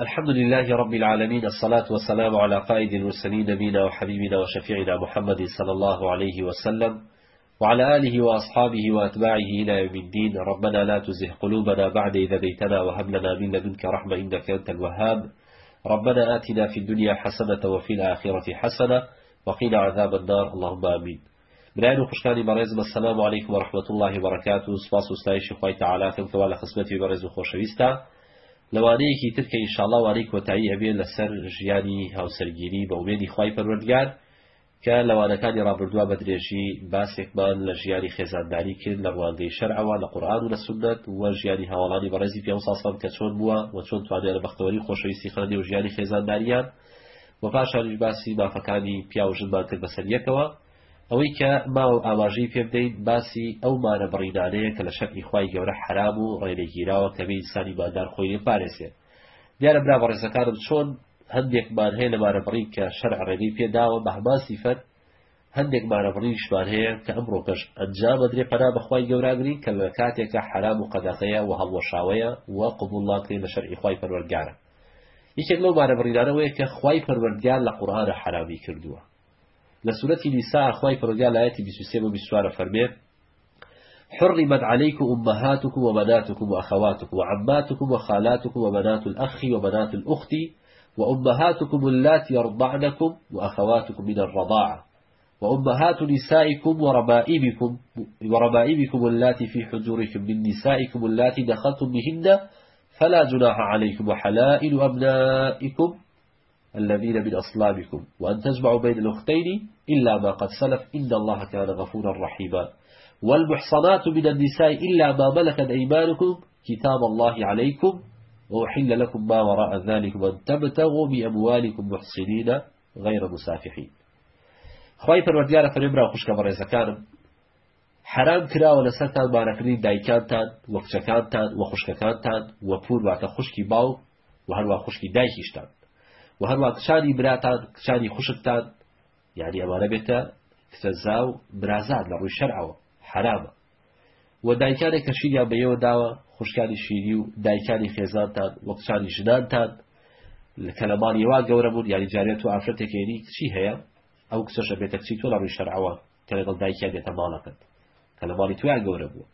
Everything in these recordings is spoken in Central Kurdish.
الحمد لله رب العالمين الصلاة والسلام على قائد المرسلين نبينا وحبيبنا وشفيعنا محمد صلى الله عليه وسلم وعلى آله وأصحابه وأتباعه إلى يوم الدين ربنا لا تزه قلوبنا بعد إذا بيتنا وهب لنا من لدنك رحمة إنك أنت الوهاب ربنا آتنا في الدنيا حسنة وفي الآخرة حسنة وقنا عذاب النار اللهم آمين برایان و خوشکانی بەڕێز عليكم ورحمة الله وبركاته سباس وستعيش و تعالى ثم ثوال کەوا لە خسمەتی لەوانەیەکی ترکە ئینشاءڵا وارەی کۆتایی ئەبێ لەسەر ژیانی هاوسەرگیری بە وێنی خی پەروەردگار کە لەوانەکانی ڕابردووە بە درێژی باسێکمان لە ژیانی خێزانداری کرد لە ڕواندەی شەرعەوە لە قورآان و لە سنت وە ژیانی هاوڵانی بەڕێزی پێ ساسان کە چۆن بووە و چۆن توانێت لە بەختەوەری خۆشەویستی خەنێ و ژیانی خێزانداریان و پاشانیش باسی مافەکانی پیاوژن با کرد بەسەریەکەوە ئەوەی کە ماوە ئاماژەی پێ بدەین باسی ئەو مانە بڕیدانەیە کە لە شەکی خی گەورە حرام و ڕێنێگیراوە کەمی ئینسانی باندار خۆی پارێسێ دیارە برا بەڕێزەکانم چۆن هەندێکمان هەیە لە مارەبڕی کە شەر ڕێنی پێداوە بەحما سیفەت هەندێک مارەبڕیشمان هەیە کە ئەمڕۆکەش ئەنجامە درێ پەنا بەخوای گەوراگری کە لە کاتێکە حرام و قەدەقەیە و هەڵوەشاوەیە و قوبوڵڵاکری لە شەرعی خی پەروەرگارە یەکێک لەو مارەبڕیدانەوەی کە خی پەروەردگار لە قورآە حرامی کردووە لسورة سورەتی نیسا خی پرۆگا لایەتی 23 و حرمت عليكم أمهاتكم وبناتكم وأخواتكم وعماتكم وخالاتكم وبنات الأخ وبنات الأخت وأمهاتكم اللاتي يرضعنكم وأخواتكم من الرضاعة وأمهات نسائكم وربائبكم وربائبكم اللاتي في حجوركم من نسائكم اللاتي دخلتم بهن فلا جناح عليكم وحلائل أبنائكم الذين من أصلابكم وأن تجمعوا بين الأختين إلا ما قد سلف إن الله كان غفورا رحيما والمحصنات من النساء إلا ما ملكت أيمانكم كتاب الله عليكم وأحل لكم ما وراء ذلك وأن تبتغوا بأموالكم محصنين غير مسافحين خواهی پروردگار فریم را خوش کمر زکانم حرام كرا لەسەرتان مارەکردنی دایکانتان وەکچەکانتان و خوشکەکانتان وە پور واتە خوشکی باو و خشكي خوشکی و هەروە کچانی براتان کچانی خوشتتان یعنی ئەمانە بێتە کسەزا و برازاد لە ڕووی شەرعەوە حرامە و دایکانێک کە شیریان بەیەوە داوە خوشکانی شیری و دایکانی خێزانتان وەکچانی ژنانتان کە لەمان یوا گەورە بوون یاری جارێت و ئافرەتێکێنی کچی هەیە ئەو کچەشە بێتە کچی تۆ لە ڕووی شەرعەوە کە لەگەڵ دایکیان بێتە ماڵەکەت کە لە ماڵی تویان گەورە بوو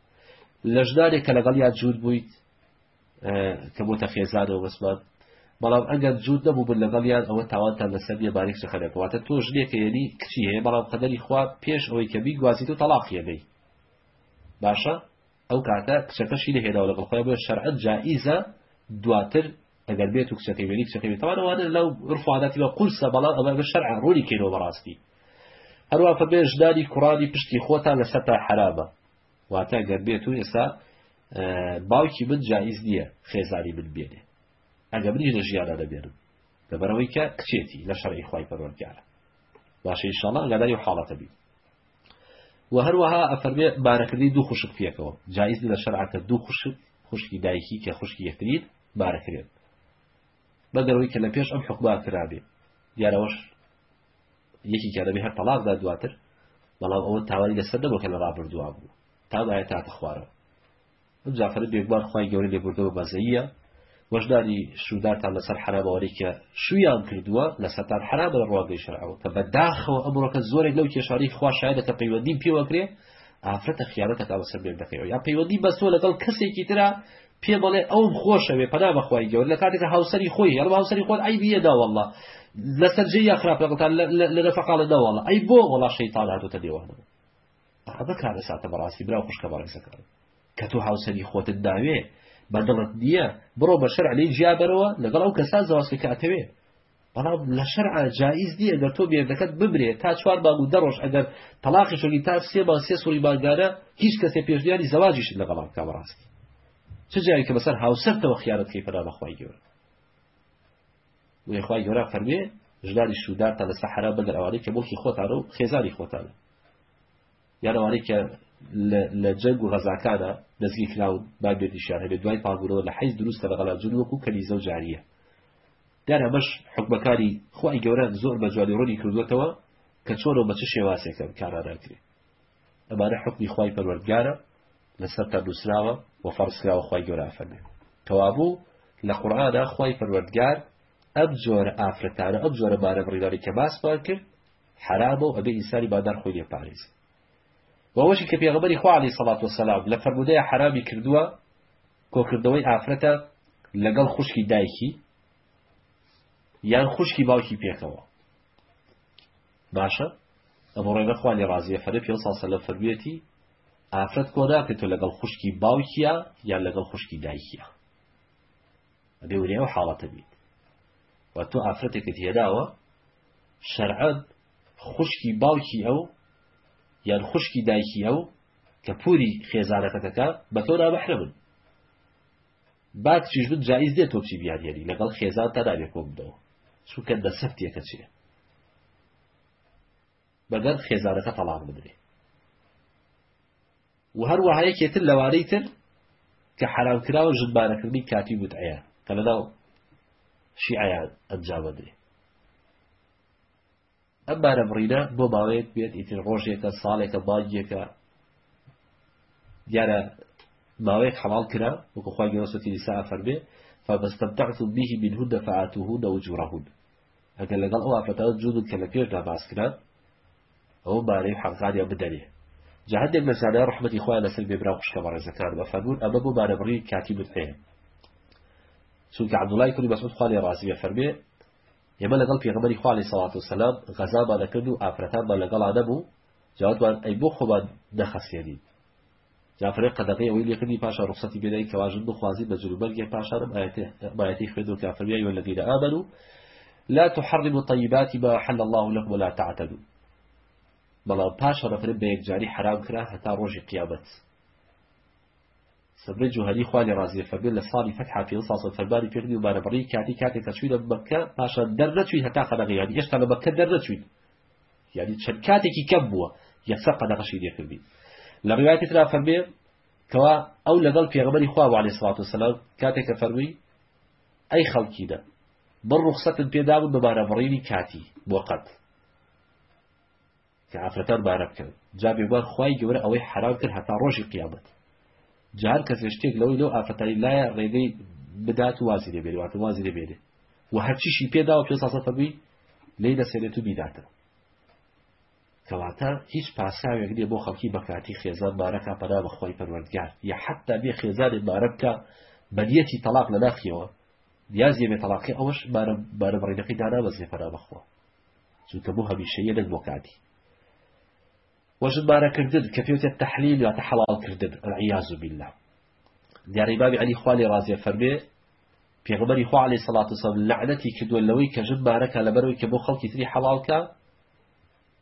لە ژنارێک کە لەگەڵ یان جوود بوویت کە بۆتە خێزانەوە بەسمان بەڵام ئەگەر جوود نەبوو بن لەگەڵیان ئەوە تاوانتان لەسەر یەبارێک شەخەرێکواتە تۆ ژلێکەیەنی کچی هەیە بەڵام قەدەری خوا پێش ئەوەی کە بیگوازیت و تەلاقیەدەی باشە ئەو کاتە کچەکەشی لەهێناوە لەگەڵ خۆی بۆ شەرعەت جائیزە دواتر ئەگەر بێت و کچەکەی وێنی کچەکەی تەوانەوانە لەو ڕفادەتی بە قولسە بەڵام ئەمە بە شەرع ڕوونی کێنەوە بەڕاستی هەروە فەبێ ژدانی کوڕانی پشتی خۆتان لەسەر تا حرابە واتە گەر بێت و ئێستا باوکی من جایز نییە خێزاری من بێنێ ئەگە بنیش لە ژیانە دەبێرن دەبەرەوەی کە کچێتی لە شەڕی خی پەروەرگارە باشەی شڵە لەدای و حاڵەتە بی و هەروەها ئەفەرمێ بارەکردی دوو خوشک پێکەوە جایز لە شەرعکە دوو خوشک خوشکی دایکی کە خوشکی یەکتریت بارەکرێت بەگەرەوەی کە لە پێش ئەم حقبا کرابێ دیارەوەش یەکی کارەبی هەر تەلاقدا دواتر بەڵام ئەوە تاوای لەسەر دەبەوە کە لە ڕابردووا بوو تا داە تاتە خوارەوە جافر بێکبار خی گەوری لێبوردەوە بەزەیە على سر حرام وريك شو يان كردوا سەتان حرام لە ڕواگەی شرعەوە کە بەداخەوە ئەمڕۆکە زۆرێک لەو کێشاری خوا شایدەکە پەیوەندیم پێوەکرێ بس ولا تا كسي بێن دەکەەوە یا پەیوەندی بەسۆ لەگەڵ کەسێکی تررا پێ بڵێ ئەوم خۆشەوێ پەنا بەخوای گەور هاوسري کاتێکە أي خۆی هەڵ هاوسری خۆت ئەی بیەداوەله لەسەر جێ یا خراپەکەتان لە والله أي بو بۆ وڵا شەیتان هاتوتە دێوانەوە هذا كان ساعة براسي براو خوشکە كبار کە كتو هاوسري خۆتت داوێ بەدڵت دیە بڕۆ بە شەر علی جیابەرەوە لەگەڵ ئەو کەسا زەواسکاتەوێ بەڵام لە شەرع جاییز دیە گە تۆ بێردەکەت ببرێ تا چوار باگ و دەڕۆژ ئەگەر تەلاقی شۆگی تا سێ با سێ سووری باگارە هیچ کەسێ پێشدیانی زەواجیش لەگەڵام کامڕاستی چ جایی کە بەسەر هاوسەرتەوە خیارەتکەی پدا بەخوای گەورە وێخوای گەورە فەرمێ ژداری شودار تا لە سەحرا بەدەر ئەوانەی کە بۆکی خۆتانە و خێزاری خۆتانە یانەوانەی کە لە جەنگ و غەزاکانە نزگی کراون با دوێتیشان هەبێت دوای پاگورەوە لە حیز دروستە لە غەلاجون وەکو کەلیزە و جاریە دار هەمەش حکمەکانی خی گەوران زۆر بە جوانی ڕۆنی کردوێتەوە کە چۆنەوە بەچە شێواسێکەکەن کاراناکرێت ئەمانە حکمی خی پەروەرگارە لەسەر تا دووسراوە و فەرسراوە خی گەورافەنێ تەوابوو لە قورآدا خی پەروەردگار ئەم جۆرە ئافرەتانە ئەم جۆرە بارە بڕیداری کە باسمان کرد حرامە و ئەبێ ئیسانی بادار خۆی لێپارێزی وەوەشی کە پێغەبەری خوالی سەڵات و سەلاام لە فەرمودەیە حرامی کردووە کۆکردەوەی ئافرەتە لەگەڵ خوشکی دایکی یان خوشکی باوکی پێکەوە باشە ئەمە ڕێگە خوانی ڕازیە فەرە پێ ساسە لە فەربێتی ئافرەت کۆ ناکرێت تۆ لەگەڵ خوشکی باوکیە یان لەگەڵ خوشکی دایکیە ئەبێ ورێەوە حاڵەتە بیت و تۆ ئافرەتێکت هێداوە شەرعەت خوشکی باوکی ئەو یان خوشکی دایکی هەو کە پوری خێزانەکەتەکە بە تۆ نابەحرە بن با چیش بن جایز دێت تۆچی بیانیێنی لەگەڵ خێزان تا نابێ کۆ بدەوە چووکە دە سەفتێکە چیە بەگەر خێزانەکە تەلاق بدرێ و هەروەها یەکێتر لەوانەی تر کە حرامکراوە ژنبارەکردنی کاتی وتعەیە کە لەناو شیعیان ئەنجامەدرێ ئەم بو باويت بيت إتر بێت صاليكا باجيكا ساڵێکە يعني باويت دیارە كرا وكو خواه وەکوخوای گەوسەتی دیسا فەرمێ فبستمتعت به منهن فآتوهن أجورهن ئەگەر لەگەڵ ئەو ئافرەتەوە جوود کە لە پێشدا كرا أو باري حەقانیان بدەنێ جا هەندێک مەسانە ڕحمەتی خۆیان لەسەر بێبرا قشکە بەڕێزەکان بەفەرمون ئەمە بۆ بارەبڕی کاتی بن هەیە چونکە عەبدوڵای کوری مەسعود خوا لێ ڕازی بەفەرمێ ئێمە لەگەڵ پێغمەری خوالی سەڵات و سەسلام غەزا بە دەکرد و ئافرەتان بە لەگەڵ نەبوو جاوتوان ئەی بۆ خۆمان دەخەسێنین جافرێ قەدەقی ئەوەی لێکردی پاشا ڕخسەتی بێدای کەواژن بخوازی بە جلوبەرگێ پاشارم ئاەتی خوێن و کافرمیای والذین آمنوا لا تحرم طيبات ما حل الله لكم ولا تعتدوا بلا باشا رفر بيك جاري حرام كرا هەتا روجي قيابت سەبرە جوهری خوای ڕازیە فەبێت لە ساڵی فەتحا پێ ساسە فەرباری پێردی و بارەبڕی کاتی کاتێک کەچوی لە بەکە پاشە دەرنەچوی هەتا قەدەغی یادی هێشتا لە بەکە دەرنەچویت یعنی چەند کاتێکی کەم بووە یەسە قەدەغەشی دێکردی لە ڕواتی ترا فەرمێ کەوا ئەو لەگەڵ پێغەمەری خوا عليه سڵات و سەلام کاتێک کە فەرمووی ئەی خەڵکیدا بە ڕوخسەتت پێدابوو بە بارەبڕینی کاتی بۆ قەت کە ئافرەتەر بارە بکەن جا بێبار خوای گەورە ئەوەی حرام کرد هەتا ڕۆژی قیامەت جار کەسێ شتێک لەوەی لەو ئافرەتایی لایە ڕێگەی بدات و وازی دەبێت واتە وازی دەبێت و هەرچیشی پێدا و پێ ساسەفەبی لی دەسێت و بیداتە کەواتە هیچ پاساوێک لێ بۆ خەڵکی بەکاتی خێزان بارەکە پەرا بەخۆی پەروەردگار یا حتا بێ خێزاری بارەکە بەدیەتی تەلاق لە داخیەوە دیازیێ بێ تەلاقی ئەوەش بارە بەڕێنەکەی دارا بەزێ پەرا بەخۆ چونکە بۆ هەمیشەیە لەک بۆ کاتی وجد بارا كردد كفيوت التحليل وتحلال كردد العياذ بالله دياري بابي علي خوالي رازي فربي في پێغبەری خوا عليه سلاات وسلام لعنتي كدو اللوي كجد بارا كالبروي كبو خلقي تري حلال خەڵکی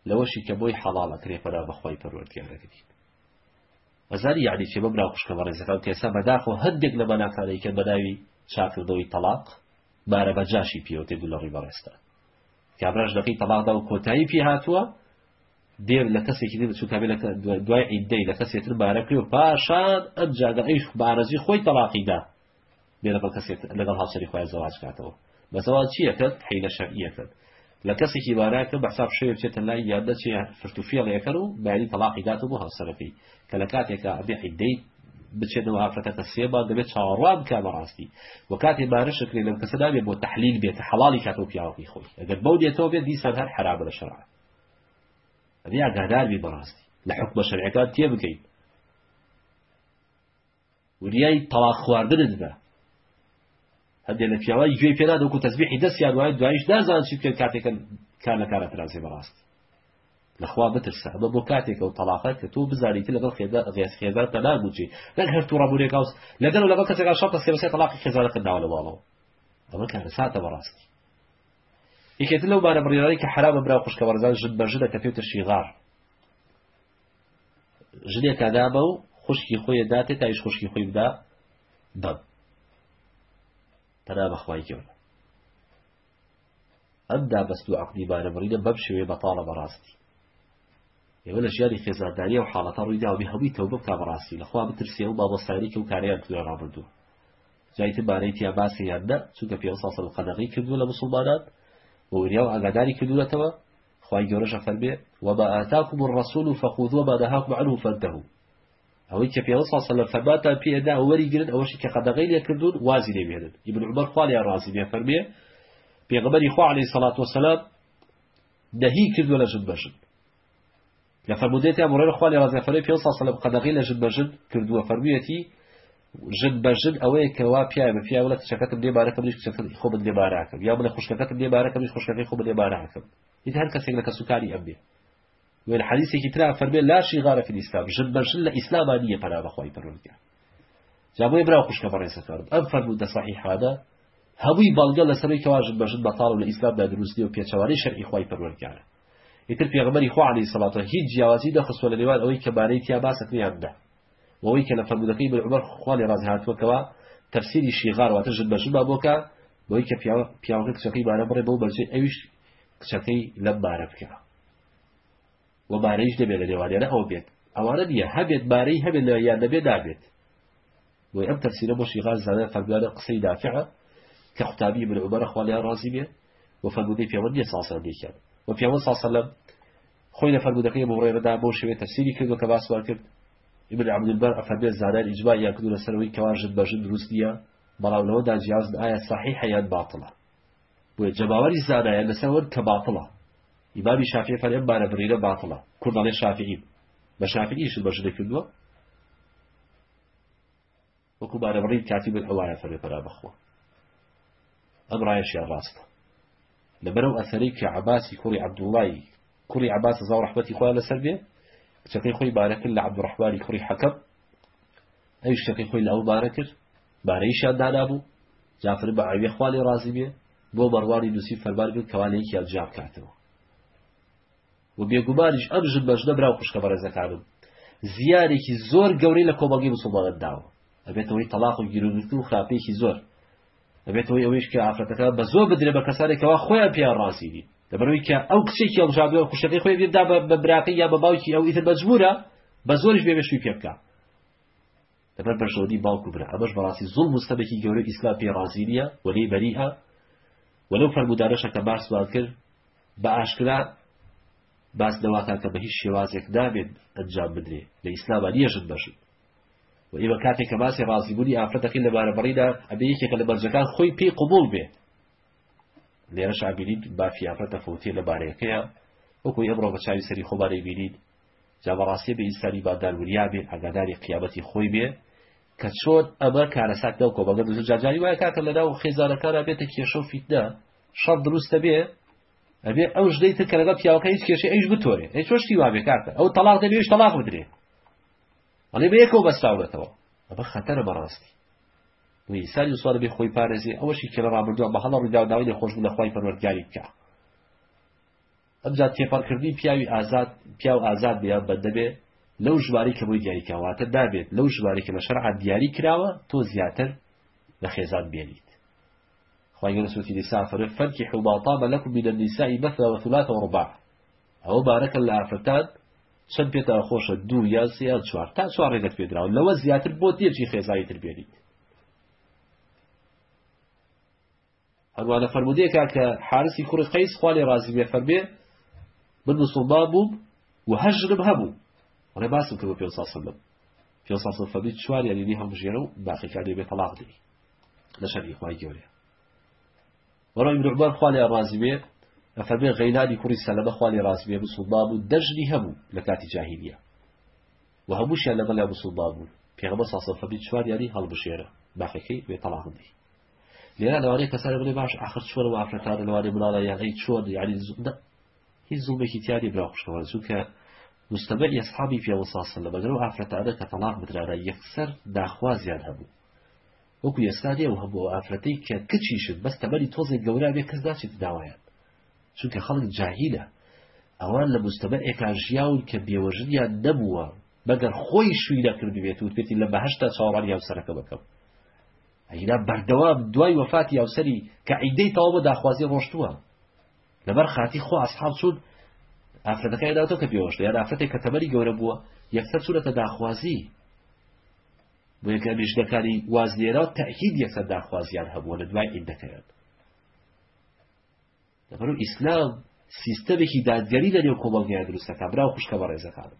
لوشي كبوي حلال كري فرا حەڵالەکرێ پەرا بەخوای پەروەردگارەکەی وەزاری يعني چێ بەبرا وخشك بە ڕێزەکە کێسا بەداخۆ هەندێک لە بەناکارەی کە بەداوی چاکردەوەی تەلاق بارە بەجاشی پێوتێ دوو لەڕی بەڕێستا کابراش دەقی تەلاقدا و کۆتایی پێ هاتووە دير لكسي كده سكابي لك دواي عدي لكسي تربارك يو باشان أنجا دعيش بارزي خوي طلاقي دا بينا بالكسي لقل هالشري خوي الزواج كاتو بس هو شيء كد حيلة شرعية كد لكسي كبارك بحساب شيء بشيء تلا يبدا شيء فرتوفيا ليكرو بعدين طلاقي داتو بها السلفي كلكاتك أبي عدي بچێنەوە ئافرەتەکە سێبا دەبێت چاڕان کا بەڕاستی و کاتی بارشکرێ لەم کەسەدا بێ بۆ تحلیل بێت حڵی کاتۆ پیاوەی خۆی ئەگەر بەو دێتەوە بێت دیسان هەر حرام لە شەرعە أبي أجهدار ببراستي لحكم شرعك تيبكين ورياي طلاق خواردن ده هدي لك يا واي جوي فينا دوكو تسبيحي دس يا دعاي دعايش ده زان شبك كاتك كان كان ترازي براست لخوا بترسى أبو بكاتك وطلاقك تو بزاري تلا بل خيادة غيث خيادة تلا بوجي لك هرتو رابوني كاوس لدن ولا بكتك على شرطة سيرسي طلاق خيادة قد دعوة لبالو أبو كان رساعة براستي یکێت لو بارە بڕێڕی کە حرا بە برا خوش بەرزان ژت بەژدە کە پێوتە شیغار ژلێکدا بە و خوشکی خۆیە داتێ تا ئیش خوشکی خۆی بدا دەب تەرا بەخوای کەون ئەمدا بەست و عقدی بارە بڕیدە بەب شوێ بەتاڵە بەڕاستی ئێوە لە ژیانی خێزارداری و حاڵەتە ڕوویدا و بهەوی تەوبە بکە بەڕاستی لەخوا بترسێ و بابەستاریکە و کاریان توێ ڕابردووە جایتە بارەی تیا باسی یادا چونکە پێ سا قەدەقی کردو لە مسلمانات ووریا و ئاگاداری کردوێتەوە خی گەورەشە فەربێ و بە ئاتاکم و ڕسول و فەخوذوە بە دەهاکم عن و فەردەه ئەوەی کە پێ سا لە فەباتە پێدا وەری گرن ئەوەشی کە قەدەغی لێکردون وازی لێبێنن یبن عمر خالیان ڕازی بێ بي پێغبەری خوا عليه سلاات وسلام دەهی کردووە لە ژن بەشن لە فەرمودێتی ئەمڕێ خالی ڕازیفەرەی پێ سا لە قەدەغی لە ژن بەژن کردووە ژد بەژد ئەوەیە کەوا پیاە بە پیاوە کچەکەت لێبارەکەم خۆ بن لێبارەکەم یا بڵە خوشکەکەت لێبارەکەم خوشکەکەی خۆ لێبارەکەم هیچ هەر کەسێک لە کەسوکاری ئەبێ وێن حەلیسێکی تررا فەرمێ لاشی غارە فی ئیسلام ژد بەژن لە ئیسلاما نیە پەنا بەخوای پەرۆنگە جابۆی برا خوشکە بەڕێسەکارم ئەم فەرمو دە صحی حادا هەمووی بەڵگە لەسەرەوەی کەواژن بەژن بەتاڵ لە ئیسلامدا دروستی و پێچەوانی شەرعی خی پەروەرگارە ئیتر پێغمەری خوالی سەڵاتە هیچ جیاوازی دەخستوە لە نێوان ئەوەی کە بارەی تیا باسەکریاندا وەوەی کە لە فەرمودەکەی بەعمەر خوالی ڕاز هاتووەکەوە تەفسیری شیغار واتە ژت بەژ با بۆکە بۆی کە پیاوەکە کچەکەی بارە بڕێ بەو بەرجێ ئەویش کچەکەی لە بارە بکەوە وە بارەیش دەبێت لە لێوانێنە ئەو بێت ئەوانە نیە هەبێت بارەی هەبێت لە یان دەبێت دابێت وی ئەم تەفسیرە بۆ شیغار زانە فەرموانە قسەی دافعە کە بن عمەر خوالیان ڕازی بێت وفەرمودەی پیاوە نیە ساسە دیکەن و پیاوە ساسەلم خۆی لە فەرمودەکەی بۆ ڕێرەدا بۆ شوێت ابن عبد البر أفهم الزهران إجماع يأكدون سروي كواجد بجد روسنيا بلاو لو دا جياز آية صحيحة يا باطلة بو وجماوري زاد يا لسور كباطلة إمام شافعي فرعن ما نبرينا باطلة كنا لشافعين ما شافعين شو بجد كدوا وكو بار بريد كاتب الحواية فرعن بخوة أمر عيش يا راستة لبرو أثريك عباسي كوري عبد الله كوري عباس زاو رحمتي خويا لسربيه شقي خوي بارك الله عبد الرحمن كري حكم أي شقي خوي له بارك باريش عندنا أبو جعفر بن عبي خوالي رازمية بو مروان نسي فرمان قد كوالي كي الجاب كاتو وبيقمانش أمجن مجنم راو خشك برزكانم زیارێکی زۆر گەورەی لە کۆمەڵگی مسلمانەت داوە ئەبێتەوەی تەلاق و گیرونوتن و خراپێکی زۆر ئەبێتەوەی ئەوەیش کە ئافرەتەکە بە زۆر بدرێ بە کەسانێکەوە خۆیان پیان ڕاستیدی دەبەوەی کە ئەو کچێکی ئەڵژادوە خوشەکەی خۆی بێدا بە براقی یا بە باوکی ئەو ئیتر بەجبورە بە زۆرش بێبێشوی پێ بکە دەبەر بەشەوەی باوکو برا ئەمەش بەڕاستی زوڵ مستەبێکی گەورەی ئیسلا پێ ڕازی نیە وەلی بەریها وەلو فەرمودارەشە کە باس وات کرد بە ئاشکرا باس دەواکە کە بە هیچ شێوازێک دابێت ئەنجام بدرێ لە ئیسلاما نیەشت بەشن و ئێوە کاتێک کە باسی ڕازیبوونی ئافرەتەکەی لە بارەبڕیدا ئەبێ یەکێکە لە بەرجەکان خۆی پێی قوبول بێ لێرەش ئابینیت بافیافە تەفوتێ لە بارەکەیە وەکوی ئەمڕۆ بە چاوی سەری خۆبارەی بینیت جا بەڕاستی بە ئیسانی باداروریا بێ هەگاداری قیابەتی خۆی بێ کە چۆن ئەمە کارەسات دەو کۆ بەگەن زۆر جاجاری وایە کاکە لەدا و خێزانەکانە بێتە کێشە و فیتدا شەڕ دروستە بێ ئەبێ ئەو ژدەی تر کە لەگەڵ پیاوەکە هیچ کێشە ئەیش بتۆرێ ئەی چۆشتی وا بێ کاکە ئەو تەلاق دەبێ هیچ تەلاق بدرێ ئەڵێ بە یەکەوە بەستاورێتەوە ئەمە خەتەرە بەڕاستی ساری سوار بێ خۆی پارێزی ئەوەشی کە ڕابردووە بە هەڵە ڕووداوداوی لە خۆشبوو لە خی پەروەرگاری بکە ئەجا تێپەڕکردنی پیاوی ئازاد پیا و ئازاد بیا بە دەبێ لەو ژواری کە بۆی دیاریکەواتە دابێت لەو ژواری کە لە شەرع دیاری کراوە تۆ زیاتر لە خێزان بێنیت خی سووتی دیسافر فەرکی حوباڵتا بە لەکو بیدە دیسایی بەفەوە ثلاثە ڕبا ئەوە بارەکە لە ئافرەتات چەند پێێتەوە خۆشە دوو یا سیار چوار تا چوارڕێگەت پێدراون لەوە زیاتر بۆ تێکی خێزایی تر بێنیت هەروە لە فەرمودەیەکە کە حارسی کوڕی قەیس خوا لێ ڕازی بێ فەرمێ من مسڵمان بووم و هەژرم هەبوو ڕێ باسم کرد بە پێ ساسلم پێ ساسم فەرمی چوار یانینی هەمژێرە و باقیکانی بێ تەلاق دەی لە شەری خوای گەورەیە وەڕۆی مرعبار خوا لێ ڕازی بێ فەرمێ غەیلانی کوڕی سەلەمە خوا لێ ڕازی بێ مسڵمان بوو دەژنی هەبوو لە کاتی جاهیلیە و هەمووشیان لەگەڵ لە مسڵمان بوون پێغەمە ساسم فەرمی چوار یانی هەڵبژێرە لیرا لەوانەیە کسای بڵێ باش آخر شور و ئافرەتان لەوانێ مناڵە غیت شود یعنی زوم هیچ زومێکی تیاری براوخشتەوە زووکە مستەبەر فی وصاص الله بگر و ئافرەتانە که طلاق بدرانە یەکسەر یکسر هەبوو وەکو هم و کوی استادی و و هم هەبوو ئافرەتەی کە کچیشن بەس تەبەری تۆزێک گەورە بێ کەس داچیت داوایان چونکە خەڵک جاهیلە ئەوان لە مستەبە ئێکژیاون که بێوەژنیان نەبووە بگر خویش شووی نەکردو بیتوت بیتی لب هشت بەهشتا چاوەڕان یاو سرکه بکم ئەینا بەردەوام دوای وەفاتی یاوسری کە عیدەی تەوا بە داخوازی ڕۆشتووە لەبەر خاتی خۆ ئەسحاب سوود ئافرەتەکەی داوتۆ کە پێوەشت یان ئافرەتێک کە تەمەری گەورە بووە یەکسەر سوورەتە داخوازی بۆ یەکە نیشتەکانی وازلێرا تەحید یەکسەر داخوازیان هەبووە لە دوای ئیندەکەیان لەبەر و ئیسلام سیستەمێکی دادگەری لە نێو کۆمەڵگەیان دروستەکە براو خوشکە بە ڕێزەکانم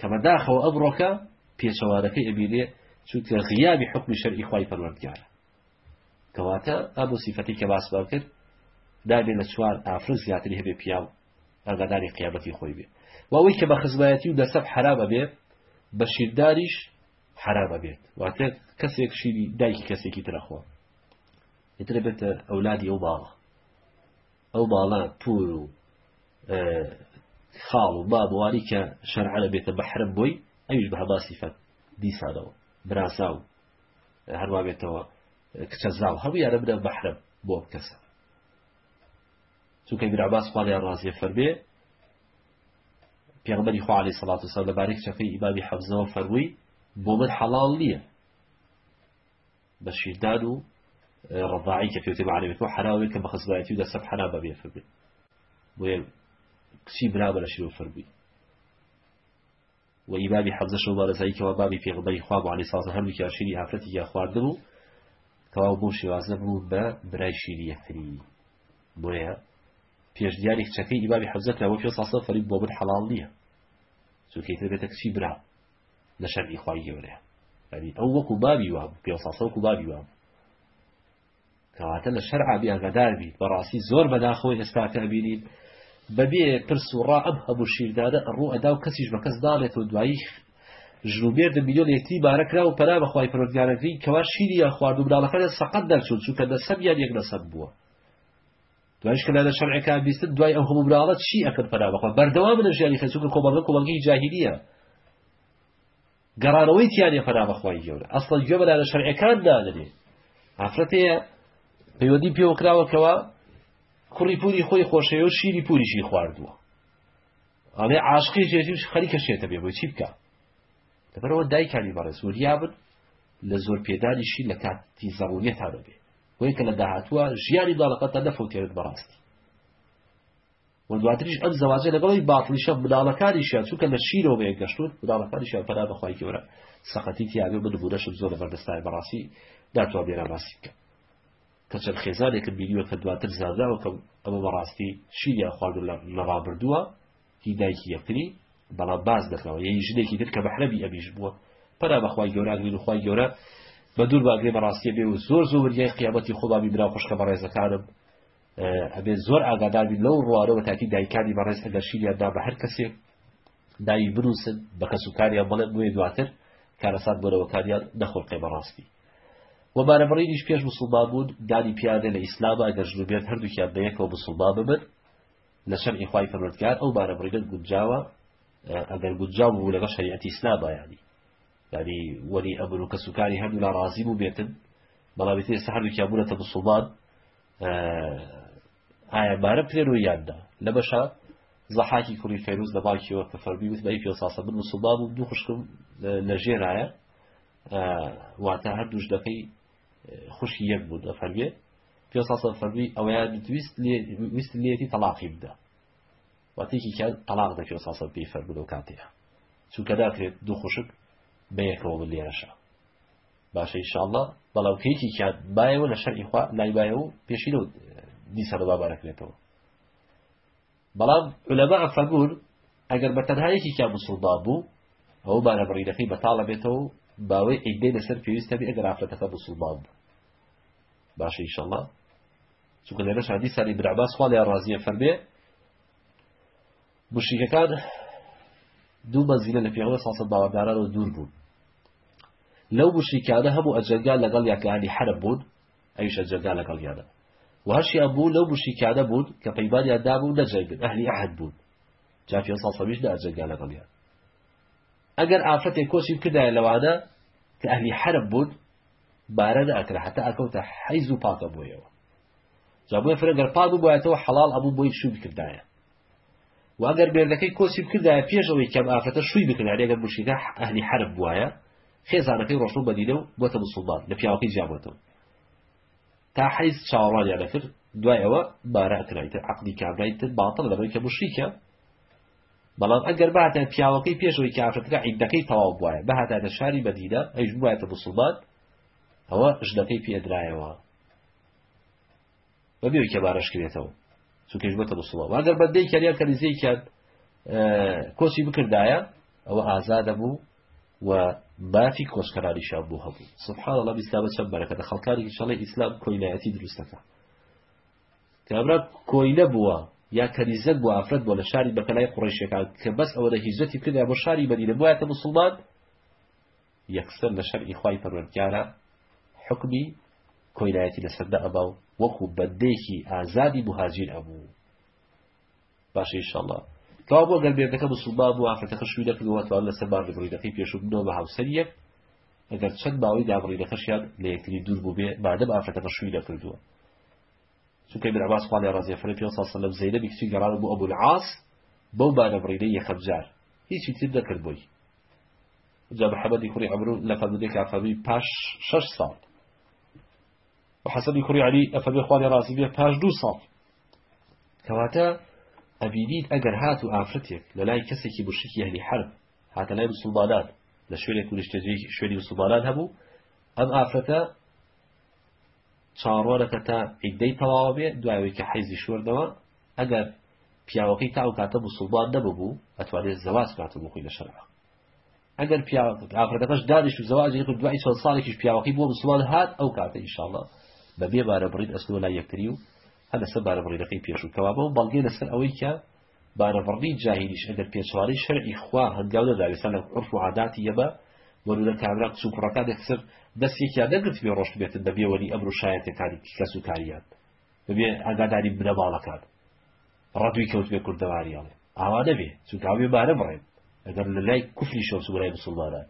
کەمەداخەوە ئەمڕۆکە پێچەوانەکەی ئەبینێ شوك غياب حكم شرعي خواهي فالوردقار كواتا أبو صفتي كباس باكر دائما لسوار أفرز ياتريه بي بياو أغداري قيامتي خواهي بي ووي كبا خزمياتي ودسب حرابة بي بشير داريش حرابة بي واتا كسيك شيري دايك كسيكي ترخوا يتربت أولادي أو بالا أو بالا بورو خالو بابواري كشرعال بيت بحرب بوي أيوش بها باصفة دي سادوه براساو هەروە بێتەوە کچە زاو هەموو یارە بدە بەحرم بۆ کەسە چونکە براباس خاڵیان ڕازیە فەربێ پێغمبەری خوالی سەڵات و سەر لەبارەی کچەکەی ئیبامی حەبزەوە فەرووی بۆ من الحلال نییە بە دادو و اه، ڕضاعی کە پێوتێ معلمێتەوە حراوێت کە بە خزمایەتی و دەسەب حنا بەبێ فەربێ بۆ کچی برابە لە شیرۆ فەربووی و وی بابی حەبزەش و که و بابی پێغبەری خواب و علی هم ساز هەردوو کاشیری هافرەتی یا خواردبوو تەواو بۆ شێوازە بو با برای شیری یکتری بویا پیش دیاری چکی کچەکەی که و پیش پێ ساسە بابن حلال بر سو که تر بێتە کچی برا نشم ای خواهی گوره یعنی او وکو بابی وام پیش ساسە وکو بابی وام که واتن شرع بیا غدار بید براسی زور بدا خوی کە بینیت بەبێ پرس و ڕعب هەبوو شیردادە ڕوو ئەدا و کەسیش بە کەس داڵێت و دوایی ژوبێر دەبیۆ لێتی بارەکرا و پەرا بەخوای پرۆگارەکەی کەوا شیری یا خوارد و براڵەکە لە سەقەت دەرچوو چووکە دە سەب یان یەک لە سەد بووە دوایش کە لە شەرعەکە بیست دوای ئەو هەموو براڵەت چی ئەکرد پەرا بەخوا بەردەوا بنە ژیانی خەچووکە کۆبەڵە کۆبەڵگەی جاهیلیە گەڕانەوەی تیانێ پەرا بەخوای گەورە ئەسڵ گوێ بەلا لە شەرعەکاندا لەبێ ئافرەتەیە پەیوەدی پێوەکراوەکەوە کوڕی پوری خۆی خۆشەیە و شیری پوریشی خواردووە ئەڵێ عاشقی جێژیش خەریکە شێتە بێ بۆ چی بکە دەبەرەوە دایکانی بەڕێ سووریا بن لە زۆر پێدانیشی لە کاتی زەڕونیە تا بێ وەی کە لە داهاتووە ژیانی داڵەکەتە نەفوتێت بەڕاستی دواتریش ئەم زەواجە لەگەڵی باتڵیشە منداڵەکانی شیان چووکە لە شیرەوە بەیە گەشتون منداڵەکانی شیان پەنا بەخوای گەورە سەقەتی تیاگە من بوونەشم زۆر لە بەردەستای بەڕاستی ناتوان بێرە باسی بکە کە چەند خێزانێکم بینیوە کە دواتر زانراوە کەم ئەمە بەڕاستی شیریا خوارد لە نەوا بردووە هی دایکی یەکتری بەڵام باز دەکەەوە یەی ژنێکی تر کە بەحرەبی ئەبیش بووە پەرا بەخوای گەورانگرین وخوای گەورە بە دوور باگرێ بەڕاستی بێ و زۆر زۆر وریای قیامەتی خۆبابی برا خوشکە بە ڕێزەکانم ئەبێ زۆر ئاگاداربی لەو ڕوارەوە تاکی دایکانی بەڕێز لە شیریاندا بە هەر کەسێک داوی بنووسن بە کەسوکاریان بڵێت نوێ دواتر کارەسات بەرەوەکاریان نەخۆڵقی بەڕاستی و برای ئیش پیش مسلمان بود دانی پیادە لە ئیسلاما گەژن و بێت هەردووکیان بەیەکەوە مسلمان ببن لە شەرعی خوای پەروەردگار ئەو بارەبڕیگەت گونجاوە ئەگەر اه، گونجاو بوو لەگە شریعەتی ئیسلاما یانی یعنی ولی ئەمر و کەسوکاری هەردوو لە ڕازی بوو بێتن بەڵام بێت ئێستا هەردووکیان بوونەتە مسلمان اه، ئایا بارە پرێن و یاندا لە بەشە زەحاکی کوڕی فێروز لە باکیەوە کە فەرمی وت بە ئەی پێساسە بود مسلمان بود دو خوشکم اه، لە و اتحاد هەردووش دەکەی خوشی یەک بوو دە فەرێ پێ فەرمی ئەوەیانویست لێتی تەلاقی بدە واتێکی کە تەلاق دە پێ پێی فەرگلو کاتەیە چونکە داکرێت دوو خوشک بەیەکەوە لێرەشە باشە ئیشاءله بەڵاوکەیەکی کات بایەوە لە كان خوا لایبایە و پێشین و دیسە لە بابارەکرێتەوە بەڵام لەبە ئەفەگور ئەگەر بە تەنهایەکی کا مسلدا بوو ئەو بارە بڕیدەکەی بريدخي بطالبتو باوەی عیددەی لەسەر پێویستە بێ ئەگەر ئافرەتەکە بسڵمان بوو باشە ئیشەڵا چونکە لەرەش هەدی ساری برعباس خواڵیان ڕازیە فەرمێ مشریکەکان دوو مەزیلە لە پێوە ساسە باوەدارانەوە دوور بوون لەو مشریکانە هەموو ئەجەنگال لەگەڵ یاکانی حرە بوون ئەویش ئەجەنگال لەگەڵ یانە وهەشیان بوو لەو مشریکانە بوون کە پەیمانیان دابوو نەجەنگن ئەهلی ئەحد بوون جا پێ ساسەویش نەجەنگال لەگەڵیان اگر ئافرەتێک کوشی کردای لواده که اهلی حرب بوون بارەدا ئەکرا حتا ئەکەوتە حەیز و پاکە بۆیەوە جابووی فرەگەر پاک تو حلال ابو بۆی شوی و اگر کوشی بکردایە واگەر بێردەکەی کۆسی بکردایە پێشەوەی کەم ئافرەتە شووی بکردارێگەر بشیدا اهلی حرب بواە خێزانەکەی ڕۆشن بەدیدە و بۆتە مسلمان لە پیاوەکەی جیابەتەوە تا حەیز چاوەڕانیانەکرد دوایەوە بارە ئەکرایتە عقلی کابرایتە باتڵ لەبەوەی کە مشریکە بەڵام ئەگەر باتە پیاوەکەی پێشەوەی کافرەکە عیدەکەی تەواو بواە بەهاتە شاری بەدیدا ئەیش بواێتە بسوڵبات ئەوە ژدەکەی پێدرایەوە بەبیەوەی کە بارەشکرێتەوە چونکەش بێتە بسوڵە واگەر بەدەی کەریە کەریزەی کرد کۆچی بکردایە ئەوە ئازادە بوو و بافی کۆشکراریشا بوو هەبوو سبحان الله بیستا بەچەند بەرەکەتە خەڵکاری شەڵی ئیسلام کۆینایەتی دروستەکە کابرا کۆینە بووە یا کەنیزەت بۆ ئافرەت بۆ لە شاری بەکەلای قڕیشەکە کە بەس ئەوە لە هیزەتی کردا بو شاری بەدینە بۆیە مسلمان یکسر لە شەر ئیخوای پەروەردگارە حکمی کۆیلایەتی لەسەردا ئەبا و بده آزادی بو بەدێکی ابو باشه انشاءالله تو ابو اگر بیرده که مسلمان بو بوو ئافرەتەکە شووی دەکردەوە توان لەسەر بار لەبڕیدەکەی پێشوب بنەوە بە هاوسەر یەک ئەگەر چەند باوەی دابڕیدەکەشیان لە یەکتری دوور بوو بێ مادەم افراد خشویده کردوه چونکە ابن عباس قالی رضی الله عنه صلی زیده بکسی قرار بو ابو العاص بو بار بریده خبزار هیچی تر دکرد بوی جاب محمد کوری عمرو لقد ديك عفبي باش شش سال وحسن کوری علی عفبي خوانی رازی بيه باش دو سال كواتا ئەبینیت ئەگەر هاتو و ئافرەتێک لە لای کەسێکی بشکی هەلی حرب هاتە لای مسلمانان لە شوێنێک و شتێکی شوێنی مسلمانان ام آفرتا چاڕۆرەکە تا عیددەی تەواوە بێ دوایەوەیکە حیزی شوردەوە ئەگەر پیاوەکەی تا ئەو کاتە مسلمان نەببوو ئەتوانێت زەواز کاتە بخۆی لە شەرەوە ئەگەر پیاوەکەش دانیش و زەواجی کرد دوای چەند ساڵێکیش پیاوەکەی بۆ مسلمان هات ئەو کاتە ئینشاءڵە بە بێبارە بڕید ئەسنەوە لای یەکتری و هەلە سەر بارە بڕیدەکەی پێشووتەوە بەو بەڵگێ لەسەر ئەوەی کە بارەڤڕی جاهیلیش ئەگەر پێچواری شەرعی خوا هەنگاو دەداوێسان لە عرف و عاداتی یەبە وەرودە کابرا قسو کوڕەکانی قسر دەستێکیان نەگرت بێ ڕۆشت بێتن دەبێ وەری ئەمر و شایەتەکانی کەس و کاریان ببێ ئەگاداری بنە باڵەکان ڕادوی کەوت بێ کوردەواریاڵێ ئاوانە بێ چونکاوێ بارە بڕێن ئەگەر لە لای کوفری شەوس وای مسلمانان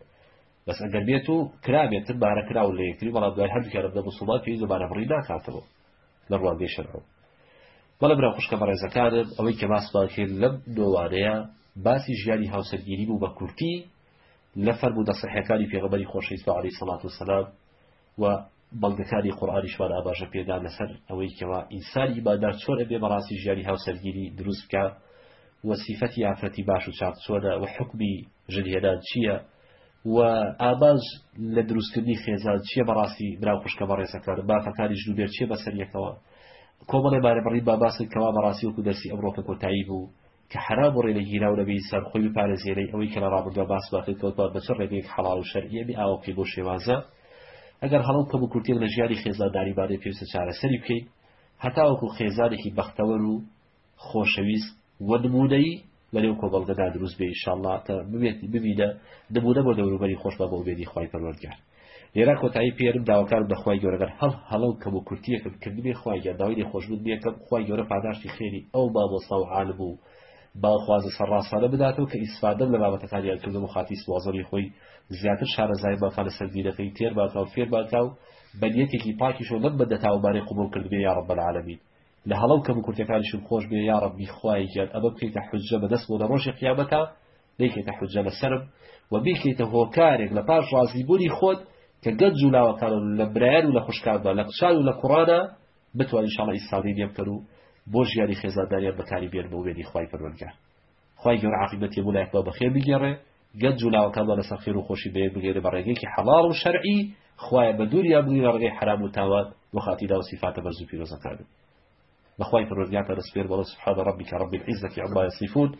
بەس ئەگەر بێت و کرابێتن بارە کرا و لە یەکتری بەڵام دوای هەردووکارە بە مسلمان پێی زەبارە بڕی ناکاتەوە لە ڕوانگەی شەرەوە بەڵە برا خوشکە بەڕێزەکانن ئەوەی کە باسمان کرد لەم نۆوانەیە باسی ژیانی هاوسەرگیری بوو بە کورتی لە فەرمو دەسەحەکانی پێغەبەری خۆشەویست بە عەلەیهی سەڵات وسەلام و بەڵگەکانی قورآانیش وان ئاباژە پێدا لەسەر ئەوەی کەەوە ئینسانی بادار چۆرە بێ بەڕاستی ژیانی هاوسەرگیری دروست بکە وەسیفەتی ئافرەتی باش و چاپ چۆرە و حکمی ژلهێدان چییە و ئاباژ لە دروستکردنی خێزان چییە بەڕاستی براو خوشکە بە ڕێزەکار بافەکانی ژوبێر چیە بەسەر یەکەوە کۆمەڵێ بارەبڕی باباسن کەوا بەڕاستی وکو دەسی ئەمڕۆکە کۆتایی بوو کە حرا بڕێ لە گیرا و لەبی سەرخۆی پارێزیێرەی ئەوەی کە لە ڕابدە باس باکەوتەوە بەچ ڕێگەیەک حڵال و شەرعە بی ئاوەپی بۆ شێوازە ئەگەر هەڵم کەم و کورتێک لە ژیاری خێزاداری بارێ پێویستە چارەسەری بکەیت هەتاوەکو خێزارێکی بەختەوەر و خۆشەویست وەدمونەی لەنێو کۆبڵگەدا دروست بێ ئیشاءڵڵا تە ببێت ببینە دەبوونە بۆ دەوروبەری خۆش بە بۆ بێنی خی پەروەرگار لێرا کۆتایی پێرم داواکار دەخوای گەورەگەر هەڵ هەڵەو کەم و کورتیەکەم کردبێ خوایگە داوای خۆشببوو بێکەم خی گەورە پاداشتی خێری ئەو با بۆ ساو حال بوو باخوازە سەرڕاستانە بداتەوە کە ئیسفادەم لە بابەتە کاریانکردن و خاتی سوازەری خۆی زیاتر شارەزای بافا لە سەرگیرەکەی تێر باکا و فێر باکا و بەنیەتێکی پاکیشۆ لەم بەدەتاوبارەی قوبڵ کردبێ یاڕب بەعاالەمین لە هەڵو کەم کورتەکانیشم خۆش بێ یاڕبی خوای گیان ئەمە بکەیتە حجە بەدەست بۆ لە ڕۆژی قیامەتە دیکێتە حجە لە سرم و بیکەیتە هۆکارێک لە پاش ڕازیبوونی خۆت کە گەنج و لاوەکان لە برایان و لە خوشکاندا لە قچان و لە کوڕانە بتوانین شڵی ئیسلامی لێ بکەن و بۆ ژیانی به بەکاری بێن بە وێنی خی پەروەگار خی گەور عقیبەتی بۆ لایەک با بەخێ گد گەنج و لاوەکاندا لەسەر خێر و خۆشی بێ بگەێرە بە ڕێگەیەکی حلال و شرعی خخوایە بە دووریا بگوی برای حرام و تاوان وخاتیدا و سیفاتە بەرزوو پیرۆزەکانن بخوای پەروەگار تا دەسپێر بەڵە سبحان ربك رب العزة و سلام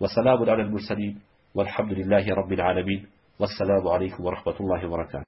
وسلام على المرسلين والحمد لله رب العالمين والسلام عليكم ورحمة الله وبركاته